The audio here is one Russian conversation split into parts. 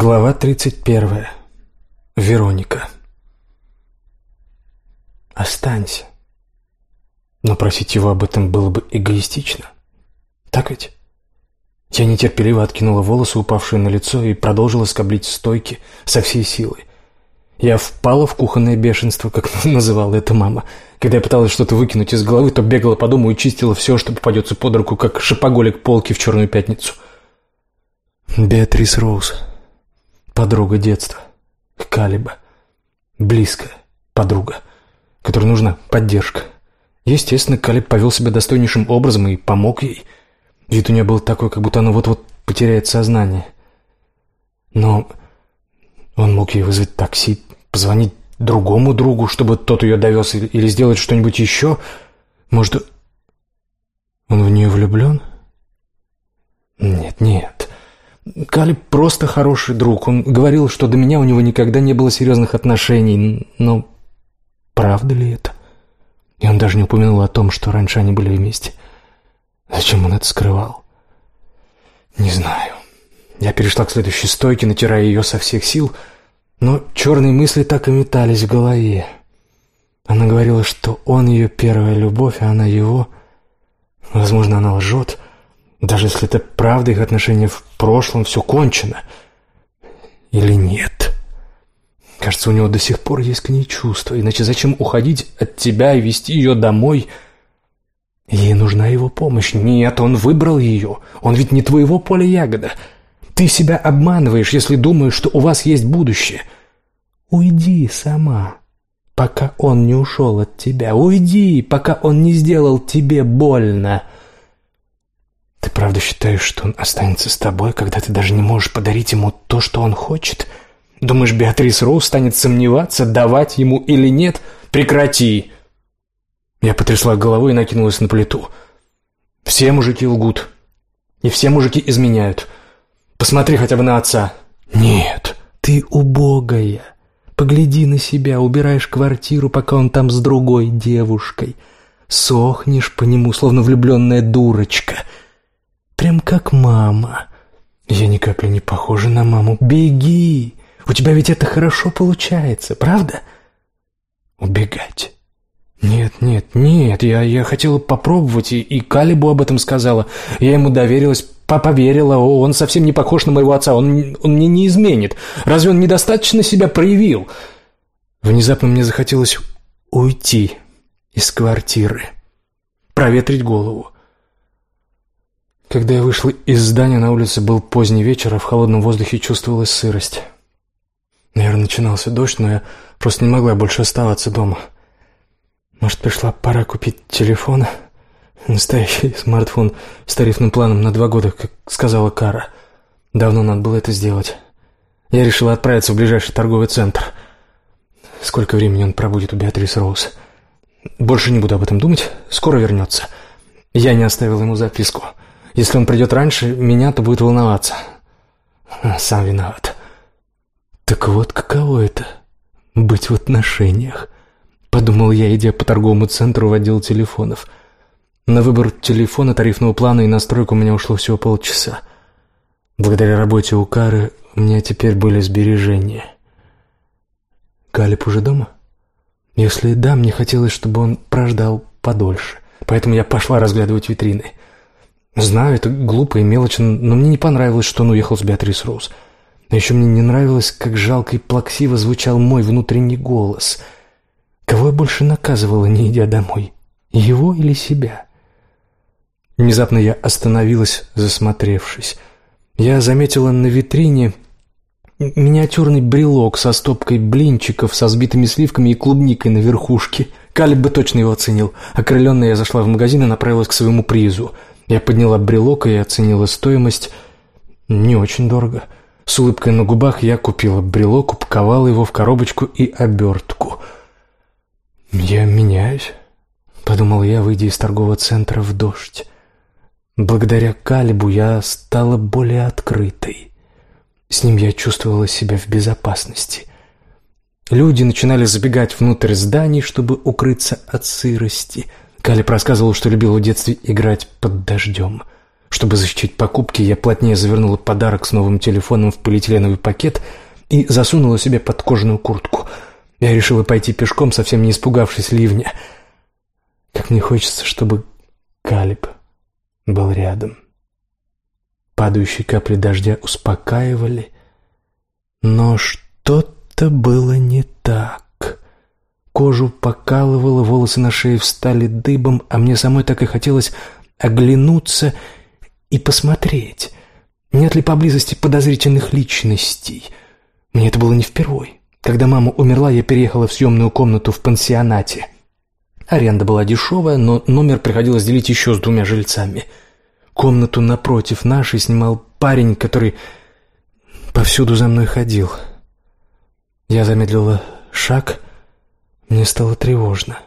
Глава 31. Вероника. Останься. Но просить его об этом было бы эгоистично. Так ведь? Я нетерпеливо откинула волосы, упавшие на лицо, и продолжила скоблить стойки со всей силой. Я впала в кухонное бешенство, как называла это мама. Когда я пыталась что-то выкинуть из головы, то бегала по дому и чистила все, что попадется под руку, как шипоголик полки в черную пятницу. Беатрис Роуз подруга детства, Калиба, близкая подруга, которой нужна поддержка. Естественно, Калиб повел себя достойнейшим образом и помог ей. Вид у нее был такой, как будто она вот-вот потеряет сознание. Но он мог ей вызвать такси, позвонить другому другу, чтобы тот ее довез, или сделать что-нибудь еще. Может, он в нее влюблен? Нет, нет. Калиб просто хороший друг. Он говорил, что до меня у него никогда не было серьезных отношений. Но правда ли это? И он даже не упомянул о том, что раньше они были вместе. Зачем он это скрывал? Не знаю. Я перешла к следующей стойке, натирая ее со всех сил, но черные мысли так и метались в голове. Она говорила, что он ее первая любовь, а она его. Возможно, она лжет. Даже если это правда, их отношения в прошлом, все кончено. Или нет? Кажется, у него до сих пор есть к ней чувства. Иначе зачем уходить от тебя и вести ее домой? Ей нужна его помощь. Нет, он выбрал ее. Он ведь не твоего поля ягода. Ты себя обманываешь, если думаешь, что у вас есть будущее. Уйди сама, пока он не ушел от тебя. Уйди, пока он не сделал тебе больно. — ты правда считаешь, что он останется с тобой, когда ты даже не можешь подарить ему то, что он хочет? Думаешь, Беатрис Роуз станет сомневаться, давать ему или нет? Прекрати!» Я потрясла головой и накинулась на плиту. «Все мужики лгут. И все мужики изменяют. Посмотри хотя бы на отца». «Нет, ты убогая. Погляди на себя, убираешь квартиру, пока он там с другой девушкой. Сохнешь по нему, словно влюбленная дурочка». Прям как мама. Я ни капли не похожа на маму. Беги! У тебя ведь это хорошо получается, правда? Убегать. Нет, нет, нет, я, я хотела попробовать, и, и Калибу об этом сказала. Я ему доверилась, поверила, он совсем не похож на моего отца, он, он мне не изменит. Разве он недостаточно себя проявил? Внезапно мне захотелось уйти из квартиры, проветрить голову. Когда я вышла из здания, на улице был поздний вечер, а в холодном воздухе чувствовалась сырость. Наверное, начинался дождь, но я просто не могла больше оставаться дома. Может, пришла пора купить телефон? Настоящий смартфон с тарифным планом на два года, как сказала Кара. Давно надо было это сделать. Я решила отправиться в ближайший торговый центр. Сколько времени он пробудет у Беатрис Роуз? Больше не буду об этом думать. Скоро вернется. Я не оставил ему записку. Если он придет раньше меня, то будет волноваться. Сам виноват. Так вот, каково это — быть в отношениях? Подумал я, идя по торговому центру в отдел телефонов. На выбор телефона, тарифного плана и настройку у меня ушло всего полчаса. Благодаря работе у Кары у меня теперь были сбережения. Галип уже дома? Если да, мне хотелось, чтобы он прождал подольше. Поэтому я пошла разглядывать витрины. Знаю, это глупо и мелочно, но мне не понравилось, что он уехал с Беатрис Роуз. А еще мне не нравилось, как жалко и плаксиво звучал мой внутренний голос. Кого я больше наказывала, не идя домой? Его или себя? Внезапно я остановилась, засмотревшись. Я заметила на витрине миниатюрный брелок со стопкой блинчиков со сбитыми сливками и клубникой на верхушке. Калиб бы точно его оценил. Окрыленная я зашла в магазин и направилась к своему призу — я подняла брелок и оценила стоимость. Не очень дорого. С улыбкой на губах я купила брелок, упаковала его в коробочку и обертку. «Я меняюсь», — подумал я, выйдя из торгового центра в дождь. Благодаря Калибу я стала более открытой. С ним я чувствовала себя в безопасности. Люди начинали забегать внутрь зданий, чтобы укрыться от сырости — Калиб рассказывал, что любил в детстве играть под дождем. Чтобы защитить покупки, я плотнее завернула подарок с новым телефоном в полиэтиленовый пакет и засунула себе под кожаную куртку. Я решила пойти пешком, совсем не испугавшись ливня. Как мне хочется, чтобы Калиб был рядом. Падающие капли дождя успокаивали, но что-то было не так. Кожу покалывало, волосы на шее встали дыбом, а мне самой так и хотелось оглянуться и посмотреть, нет ли поблизости подозрительных личностей. Мне это было не впервой. Когда мама умерла, я переехала в съемную комнату в пансионате. Аренда была дешевая, но номер приходилось делить еще с двумя жильцами. Комнату напротив нашей снимал парень, который повсюду за мной ходил. Я замедлила шаг, мне стало тревожно.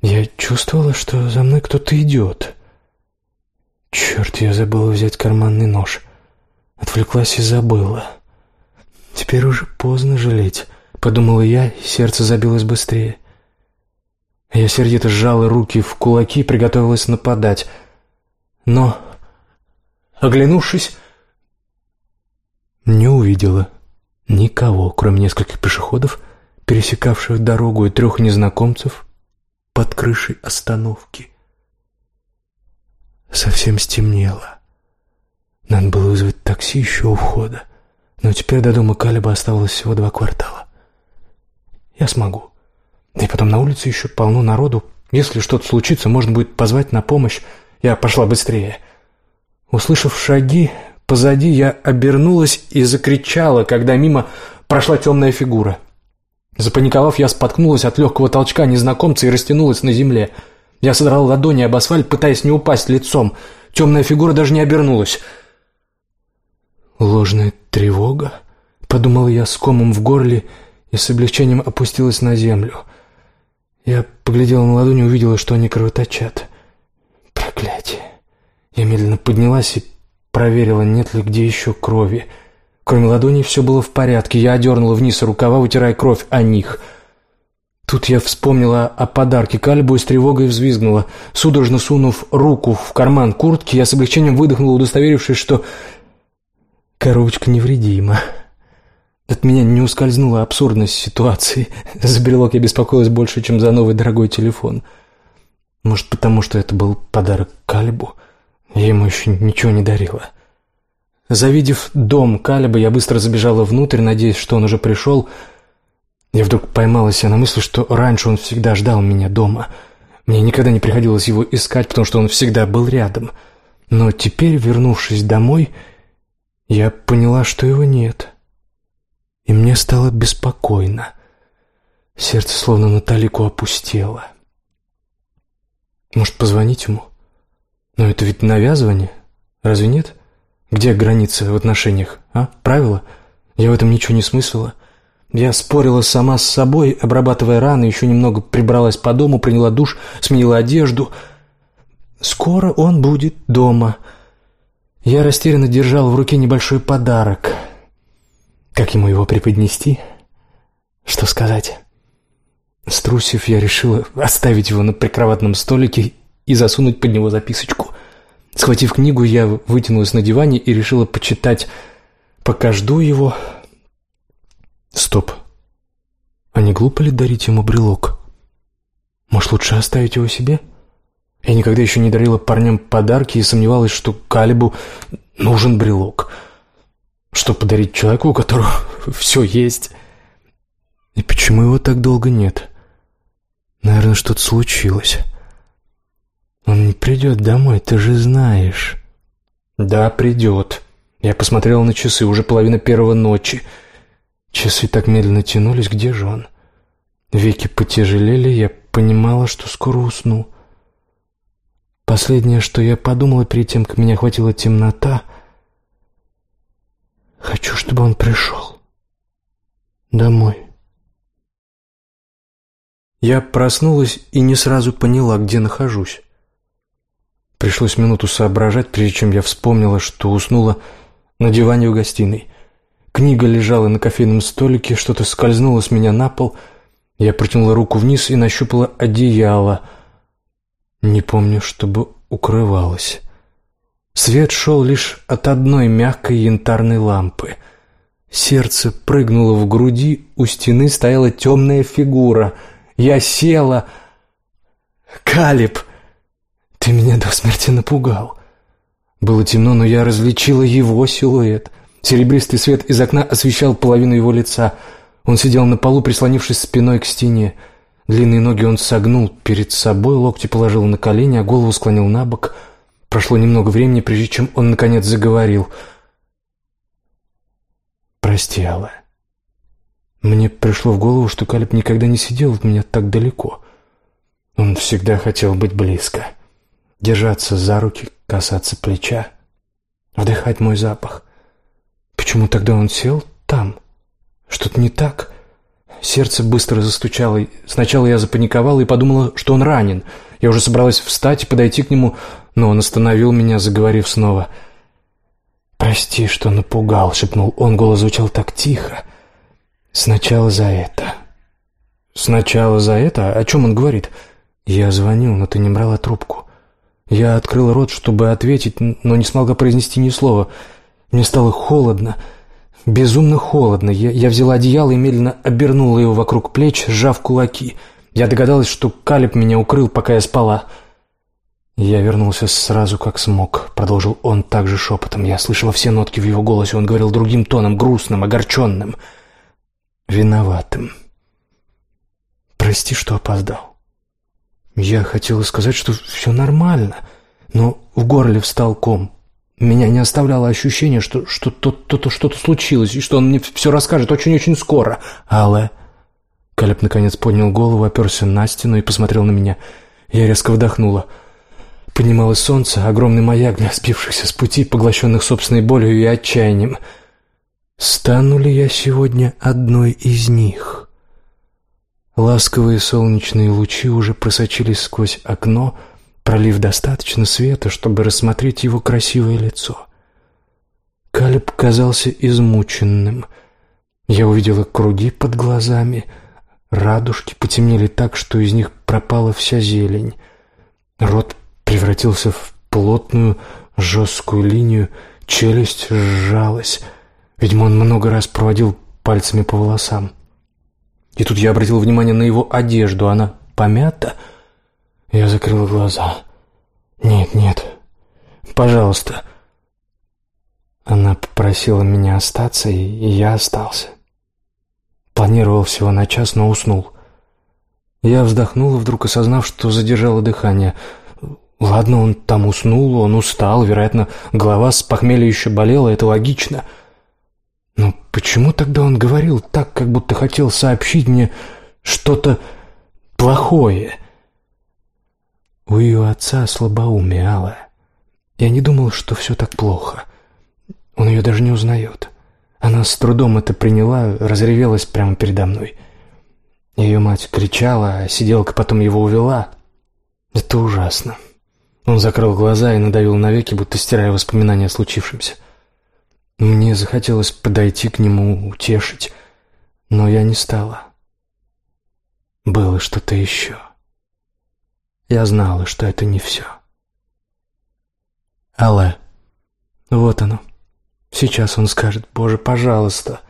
Я чувствовала, что за мной кто-то идет. Черт, я забыла взять карманный нож. Отвлеклась и забыла. Теперь уже поздно жалеть, подумала я, и сердце забилось быстрее. Я сердито сжала руки в кулаки и приготовилась нападать. Но, оглянувшись, не увидела никого, кроме нескольких пешеходов, пересекавших дорогу, и трех незнакомцев под крышей остановки. Совсем стемнело. Надо было вызвать такси еще у входа. Но теперь до дома Калиба оставалось всего два квартала. Я смогу. И потом на улице еще полно народу. Если что-то случится, можно будет позвать на помощь. Я пошла быстрее. Услышав шаги, позади я обернулась и закричала, когда мимо прошла темная фигура. Запаниковав, я споткнулась от легкого толчка незнакомца и растянулась на земле — я содрал ладони об асфальт, пытаясь не упасть лицом. Темная фигура даже не обернулась. «Ложная тревога?» — подумал я с комом в горле и с облегчением опустилась на землю. Я поглядела на ладони и увидела, что они кровоточат. Проклятие. Я медленно поднялась и проверила, нет ли где еще крови. Кроме ладоней все было в порядке. Я одернула вниз рукава, вытирая кровь о них — Тут я вспомнила о подарке Калибу и с тревогой взвизгнула. Судорожно сунув руку в карман куртки, я с облегчением выдохнула, удостоверившись, что коробочка невредима. От меня не ускользнула абсурдность ситуации. За брелок я беспокоилась больше, чем за новый дорогой телефон. Может, потому что это был подарок Калибу? Я ему еще ничего не дарила. Завидев дом Калиба, я быстро забежала внутрь, надеясь, что он уже пришел, — я вдруг поймала себя на мысли, что раньше он всегда ждал меня дома. Мне никогда не приходилось его искать, потому что он всегда был рядом. Но теперь, вернувшись домой, я поняла, что его нет. И мне стало беспокойно. Сердце словно на талику опустело. Может, позвонить ему? Но это ведь навязывание, разве нет? Где граница в отношениях, а? Правила? Я в этом ничего не смыслила. Я спорила сама с собой, обрабатывая раны, еще немного прибралась по дому, приняла душ, сменила одежду. Скоро он будет дома. Я растерянно держал в руке небольшой подарок. Как ему его преподнести? Что сказать? Струсив, я решила оставить его на прикроватном столике и засунуть под него записочку. Схватив книгу, я вытянулась на диване и решила почитать «Пока жду его», Стоп. А не глупо ли дарить ему брелок? Может, лучше оставить его себе? Я никогда еще не дарила парням подарки и сомневалась, что Калибу нужен брелок. Что подарить человеку, у которого все есть? И почему его так долго нет? Наверное, что-то случилось. Он не придет домой, ты же знаешь. Да, придет. Я посмотрел на часы, уже половина первого ночи. Часы так медленно тянулись, где же он? Веки потяжелели, я понимала, что скоро усну. Последнее, что я подумала перед тем, как меня охватила темнота, хочу, чтобы он пришел домой. Я проснулась и не сразу поняла, где нахожусь. Пришлось минуту соображать, прежде чем я вспомнила, что уснула на диване в гостиной. Книга лежала на кофейном столике, что-то скользнуло с меня на пол. Я протянула руку вниз и нащупала одеяло. Не помню, чтобы укрывалась. Свет шел лишь от одной мягкой янтарной лампы. Сердце прыгнуло в груди, у стены стояла темная фигура. Я села. «Калиб, ты меня до смерти напугал». Было темно, но я различила его силуэт. Серебристый свет из окна освещал половину его лица. Он сидел на полу, прислонившись спиной к стене. Длинные ноги он согнул перед собой, локти положил на колени, а голову склонил на бок. Прошло немного времени, прежде чем он, наконец, заговорил. «Прости, Алла. Мне пришло в голову, что Калиб никогда не сидел от меня так далеко. Он всегда хотел быть близко, держаться за руки, касаться плеча, вдыхать мой запах. Почему тогда он сел там? Что-то не так?» Сердце быстро застучало. Сначала я запаниковала и подумала, что он ранен. Я уже собралась встать и подойти к нему, но он остановил меня, заговорив снова. «Прости, что напугал», — шепнул он. Голос звучал так тихо. «Сначала за это». «Сначала за это? О чем он говорит?» «Я звонил, но ты не брала трубку». Я открыл рот, чтобы ответить, но не смогла произнести ни слова. Мне стало холодно. Безумно холодно. Я, я взяла одеяло и медленно обернула его вокруг плеч, сжав кулаки. Я догадалась, что Калиб меня укрыл, пока я спала. «Я вернулся сразу, как смог», — продолжил он также шепотом. Я слышала все нотки в его голосе. Он говорил другим тоном, грустным, огорченным, виноватым. «Прости, что опоздал». Я хотела сказать, что все нормально, но в горле встал ком. Меня не оставляло ощущение, что что-то что-то случилось, и что он мне все расскажет очень-очень скоро. «Алла...» Калеб наконец поднял голову, оперся на стену и посмотрел на меня. Я резко вдохнула. Поднималось солнце, огромный маяк для спившихся с пути, поглощенных собственной болью и отчаянием. Стану ли я сегодня одной из них? Ласковые солнечные лучи уже просочились сквозь окно, пролив достаточно света, чтобы рассмотреть его красивое лицо. Калеб казался измученным. Я увидела круги под глазами, радужки потемнели так, что из них пропала вся зелень. Рот превратился в плотную, жесткую линию, челюсть сжалась. Видимо, он много раз проводил пальцами по волосам. И тут я обратил внимание на его одежду. Она помята, — я закрыл глаза. «Нет, нет, пожалуйста». Она попросила меня остаться, и я остался. Планировал всего на час, но уснул. Я вздохнул, вдруг осознав, что задержало дыхание. Ладно, он там уснул, он устал, вероятно, голова с похмелья еще болела, это логично. Но почему тогда он говорил так, как будто хотел сообщить мне что-то плохое?» У ее отца слабоумие, Алла. Я не думал, что все так плохо. Он ее даже не узнает. Она с трудом это приняла, разревелась прямо передо мной. Ее мать кричала, а сиделка потом его увела. Это ужасно. Он закрыл глаза и надавил на веки, будто стирая воспоминания о случившемся. Мне захотелось подойти к нему, утешить, но я не стала. Было что-то еще. Я знала, что это не все. Алле. Вот оно. Сейчас он скажет «Боже, пожалуйста».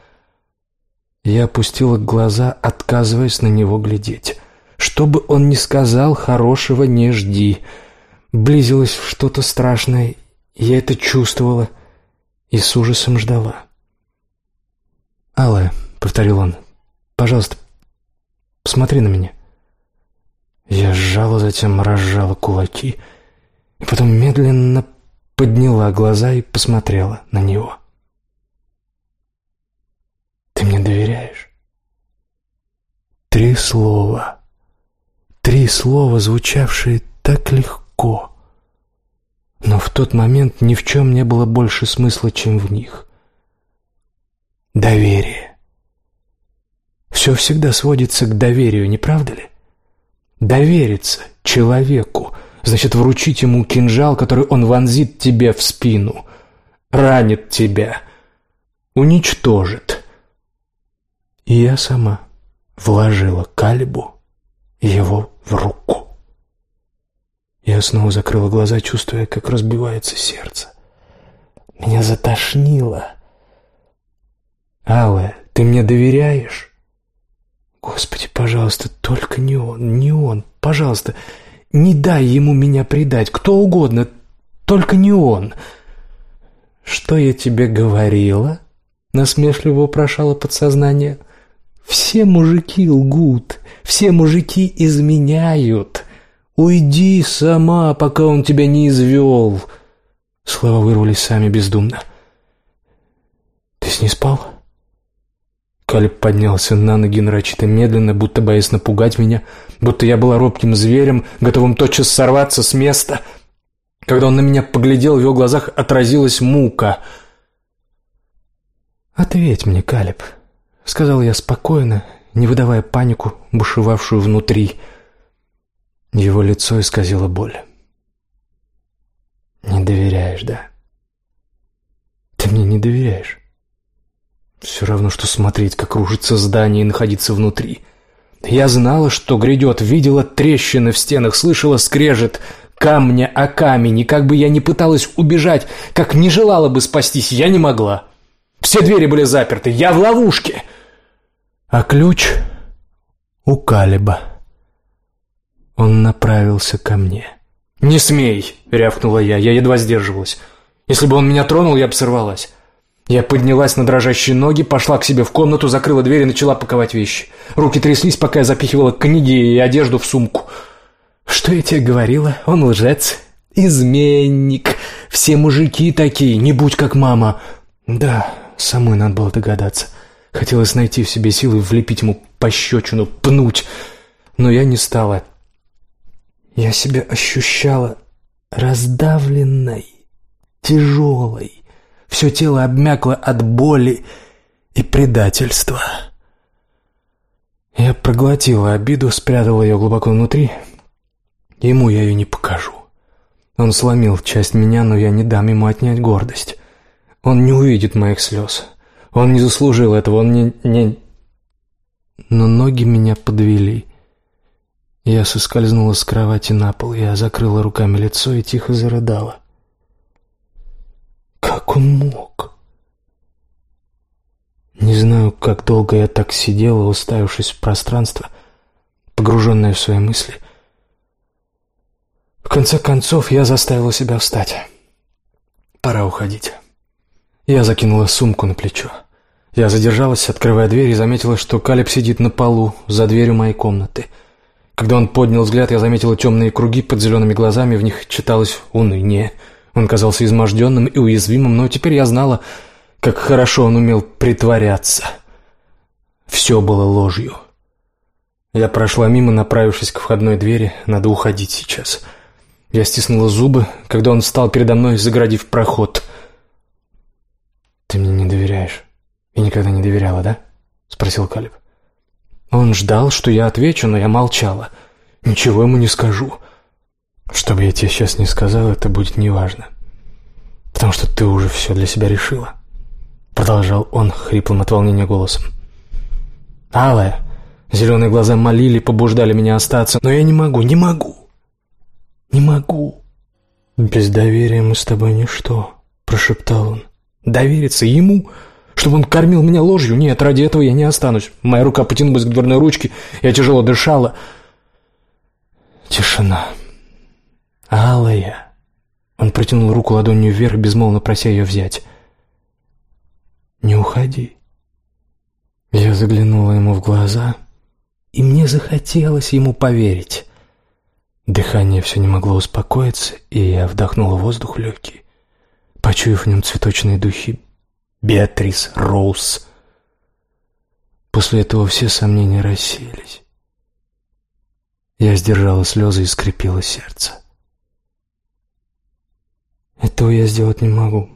Я опустила глаза, отказываясь на него глядеть. Что бы он ни сказал, хорошего не жди. Близилось что-то страшное, я это чувствовала и с ужасом ждала. «Алле», — повторил он, — «пожалуйста, посмотри на меня». Я сжала, затем разжала кулаки, и потом медленно подняла глаза и посмотрела на него. «Ты мне доверяешь?» Три слова. Три слова, звучавшие так легко. Но в тот момент ни в чем не было больше смысла, чем в них. Доверие. Все всегда сводится к доверию, не правда ли? Довериться человеку значит вручить ему кинжал, который он вонзит тебе в спину, ранит тебя, уничтожит. И я сама вложила Калибу его в руку. Я снова закрыла глаза, чувствуя, как разбивается сердце. Меня затошнило. Алла, ты мне доверяешь? Господи, пожалуйста, только не он, не он. Пожалуйста, не дай ему меня предать, кто угодно, только не он. Что я тебе говорила? Насмешливо упрошало подсознание. Все мужики лгут, все мужики изменяют. Уйди сама, пока он тебя не извел. Слова вырвались сами бездумно. Ты с ней спал? Калиб поднялся на ноги нарочито медленно, будто боясь напугать меня, будто я была робким зверем, готовым тотчас сорваться с места. Когда он на меня поглядел, в его глазах отразилась мука. «Ответь мне, Калиб», — сказал я спокойно, не выдавая панику, бушевавшую внутри. Его лицо исказило боль. «Не доверяешь, да?» «Ты мне не доверяешь?» Все равно, что смотреть, как рушится здание и находиться внутри. Я знала, что грядет, видела трещины в стенах, слышала скрежет камня о камень, и как бы я ни пыталась убежать, как не желала бы спастись, я не могла. Все двери были заперты, я в ловушке. А ключ у Калиба. Он направился ко мне. «Не смей!» — рявкнула я, я едва сдерживалась. «Если бы он меня тронул, я бы сорвалась». Я поднялась на дрожащие ноги, пошла к себе в комнату, закрыла дверь и начала паковать вещи. Руки тряслись, пока я запихивала книги и одежду в сумку. «Что я тебе говорила? Он лжец. Изменник. Все мужики такие, не будь как мама». «Да, самой надо было догадаться. Хотелось найти в себе силы влепить ему пощечину, пнуть. Но я не стала. Я себя ощущала раздавленной, тяжелой. Все тело обмякло от боли и предательства. Я проглотила обиду, спрятала ее глубоко внутри. Ему я ее не покажу. Он сломил часть меня, но я не дам ему отнять гордость. Он не увидит моих слез. Он не заслужил этого, он не... не... Но ноги меня подвели. Я соскользнула с кровати на пол, я закрыла руками лицо и тихо зарыдала. Как он мог? Не знаю, как долго я так сидела, уставившись в пространство, погруженная в свои мысли. В конце концов, я заставила себя встать. Пора уходить. Я закинула сумку на плечо. Я задержалась, открывая дверь, и заметила, что Калеб сидит на полу, за дверью моей комнаты. Когда он поднял взгляд, я заметила темные круги под зелеными глазами, в них читалось уныние — он казался изможденным и уязвимым, но теперь я знала, как хорошо он умел притворяться. Все было ложью. Я прошла мимо, направившись к входной двери. Надо уходить сейчас. Я стиснула зубы, когда он встал передо мной, заградив проход. «Ты мне не доверяешь?» «И никогда не доверяла, да?» — спросил Калиб. Он ждал, что я отвечу, но я молчала. «Ничего ему не скажу». Что бы я тебе сейчас не сказал, это будет неважно. Потому что ты уже все для себя решила. Продолжал он хриплым от волнения голосом. Алая, зеленые глаза молили, побуждали меня остаться, но я не могу, не могу. Не могу. Без доверия мы с тобой ничто, прошептал он. Довериться ему, чтобы он кормил меня ложью? Нет, ради этого я не останусь. Моя рука потянулась к дверной ручке, я тяжело дышала. Тишина. «Алая!» Он протянул руку ладонью вверх, безмолвно прося ее взять. «Не уходи». Я заглянула ему в глаза, и мне захотелось ему поверить. Дыхание все не могло успокоиться, и я вдохнула воздух легкий, почуяв в нем цветочные духи. Беатрис Роуз. После этого все сомнения рассеялись. Я сдержала слезы и скрепила сердце. Этого я сделать не могу.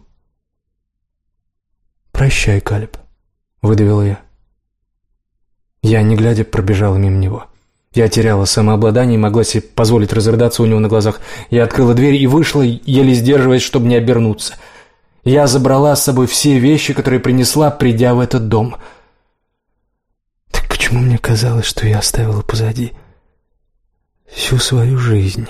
«Прощай, Калиб», — выдавил я. Я, не глядя, пробежала мимо него. Я теряла самообладание и могла себе позволить разрыдаться у него на глазах. Я открыла дверь и вышла, еле сдерживаясь, чтобы не обернуться. Я забрала с собой все вещи, которые принесла, придя в этот дом. Так почему мне казалось, что я оставила позади всю свою жизнь?»